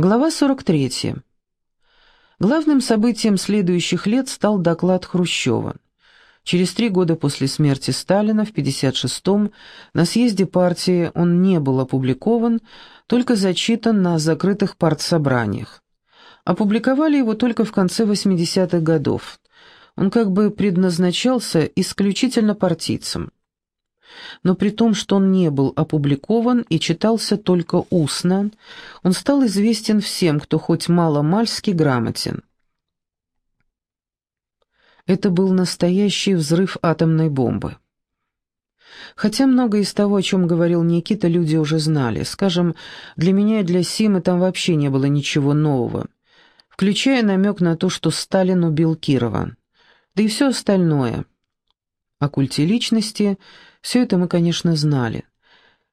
Глава 43. Главным событием следующих лет стал доклад Хрущева. Через три года после смерти Сталина, в 1956-м, на съезде партии он не был опубликован, только зачитан на закрытых партсобраниях. Опубликовали его только в конце 80-х годов. Он как бы предназначался исключительно партийцам но при том, что он не был опубликован и читался только устно, он стал известен всем, кто хоть мало-мальски грамотен. Это был настоящий взрыв атомной бомбы. Хотя многое из того, о чем говорил Никита, люди уже знали. Скажем, для меня и для Симы там вообще не было ничего нового, включая намек на то, что Сталин убил Кирова. Да и все остальное. О культе личности – все это мы, конечно, знали.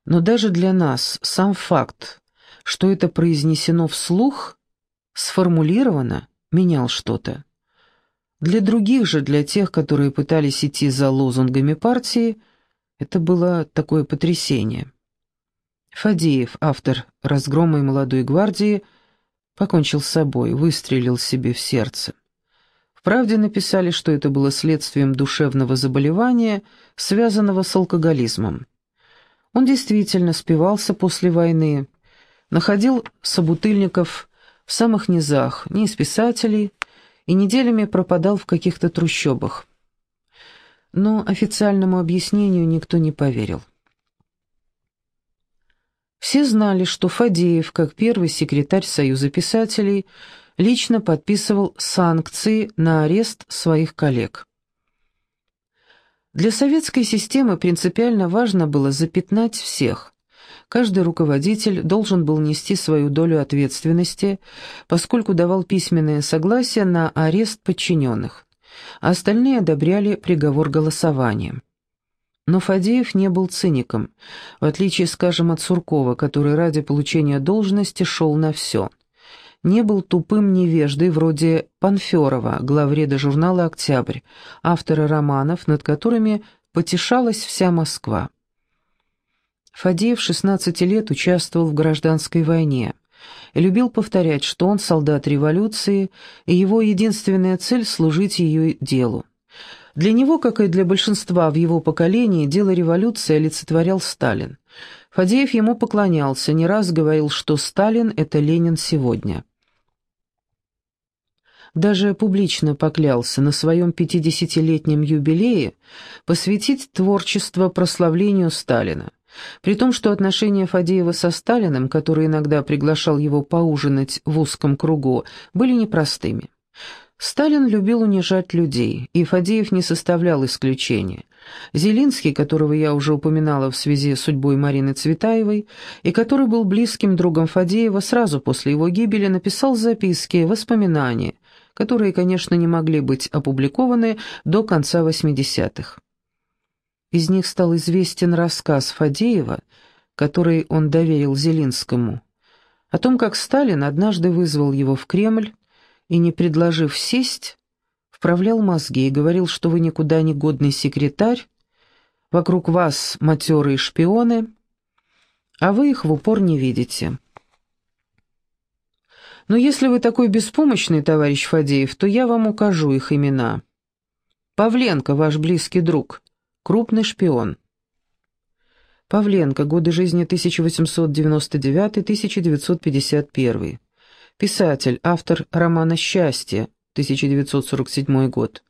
Но даже для нас сам факт, что это произнесено вслух, сформулировано, менял что-то. Для других же, для тех, которые пытались идти за лозунгами партии, это было такое потрясение. Фадеев, автор «Разгрома и молодой гвардии», покончил с собой, выстрелил себе в сердце правде написали, что это было следствием душевного заболевания, связанного с алкоголизмом. Он действительно спивался после войны, находил собутыльников в самых низах, не из писателей, и неделями пропадал в каких-то трущобах. Но официальному объяснению никто не поверил. Все знали, что Фадеев, как первый секретарь Союза писателей, лично подписывал санкции на арест своих коллег. Для советской системы принципиально важно было запятнать всех. Каждый руководитель должен был нести свою долю ответственности, поскольку давал письменное согласие на арест подчиненных, а остальные одобряли приговор голосованием. Но Фадеев не был циником, в отличие, скажем, от Суркова, который ради получения должности шел на все – не был тупым невеждой вроде Панферова, главреда журнала «Октябрь», автора романов, над которыми потешалась вся Москва. Фадеев 16 лет участвовал в гражданской войне любил повторять, что он солдат революции, и его единственная цель – служить ее делу. Для него, как и для большинства в его поколении, дело революции олицетворял Сталин. Фадеев ему поклонялся, не раз говорил, что Сталин – это Ленин сегодня даже публично поклялся на своем пятидесятилетнем юбилее посвятить творчество прославлению Сталина, при том, что отношения Фадеева со Сталиным, который иногда приглашал его поужинать в узком кругу, были непростыми. Сталин любил унижать людей, и Фадеев не составлял исключения. Зелинский, которого я уже упоминала в связи с судьбой Марины Цветаевой, и который был близким другом Фадеева, сразу после его гибели написал записки, воспоминания, которые, конечно, не могли быть опубликованы до конца 80-х. Из них стал известен рассказ Фадеева, который он доверил Зелинскому, о том, как Сталин однажды вызвал его в Кремль и, не предложив сесть, вправлял мозги и говорил, что вы никуда не годный секретарь, вокруг вас матерые шпионы, а вы их в упор не видите. Но если вы такой беспомощный, товарищ Фадеев, то я вам укажу их имена. Павленко, ваш близкий друг, крупный шпион. Павленко, годы жизни 1899-1951. Писатель, автор романа «Счастье», 1947 год.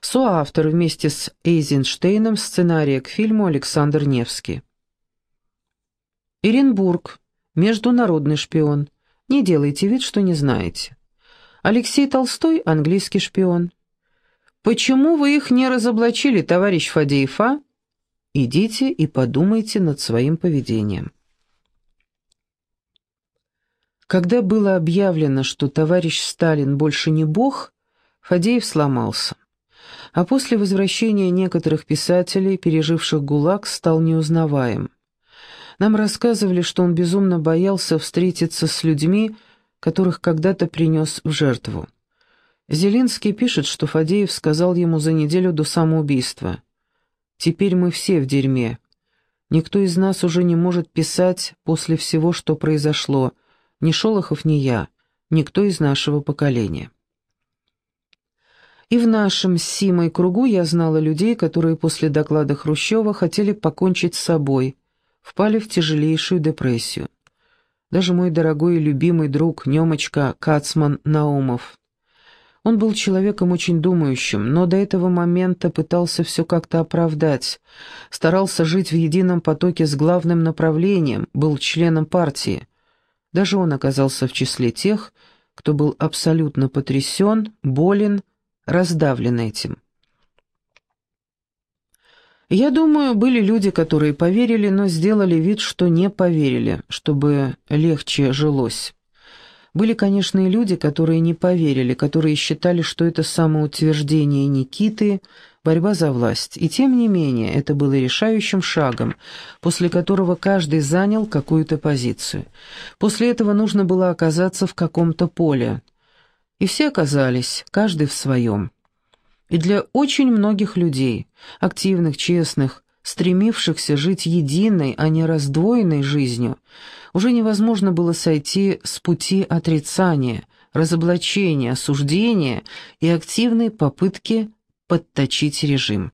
Соавтор вместе с Эйзенштейном сценария к фильму Александр Невский. Иренбург, международный шпион, не делайте вид, что не знаете. Алексей Толстой — английский шпион. Почему вы их не разоблачили, товарищ Фадеев, а? Идите и подумайте над своим поведением. Когда было объявлено, что товарищ Сталин больше не бог, Фадеев сломался. А после возвращения некоторых писателей, переживших ГУЛАГ, стал неузнаваем. Нам рассказывали, что он безумно боялся встретиться с людьми, которых когда-то принес в жертву. Зелинский пишет, что Фадеев сказал ему за неделю до самоубийства. «Теперь мы все в дерьме. Никто из нас уже не может писать после всего, что произошло. Ни Шолохов, ни я, никто из нашего поколения. И в нашем с Симой кругу я знала людей, которые после доклада Хрущева хотели покончить с собой, впали в тяжелейшую депрессию. Даже мой дорогой и любимый друг Немочка Кацман Наумов. Он был человеком очень думающим, но до этого момента пытался все как-то оправдать, старался жить в едином потоке с главным направлением, был членом партии. Даже он оказался в числе тех, кто был абсолютно потрясен, болен, раздавлен этим. Я думаю, были люди, которые поверили, но сделали вид, что не поверили, чтобы легче жилось. Были, конечно, и люди, которые не поверили, которые считали, что это самоутверждение Никиты, борьба за власть. И тем не менее, это было решающим шагом, после которого каждый занял какую-то позицию. После этого нужно было оказаться в каком-то поле. И все оказались, каждый в своем. И для очень многих людей, активных, честных, стремившихся жить единой, а не раздвоенной жизнью, уже невозможно было сойти с пути отрицания, разоблачения, осуждения и активной попытки подточить режим.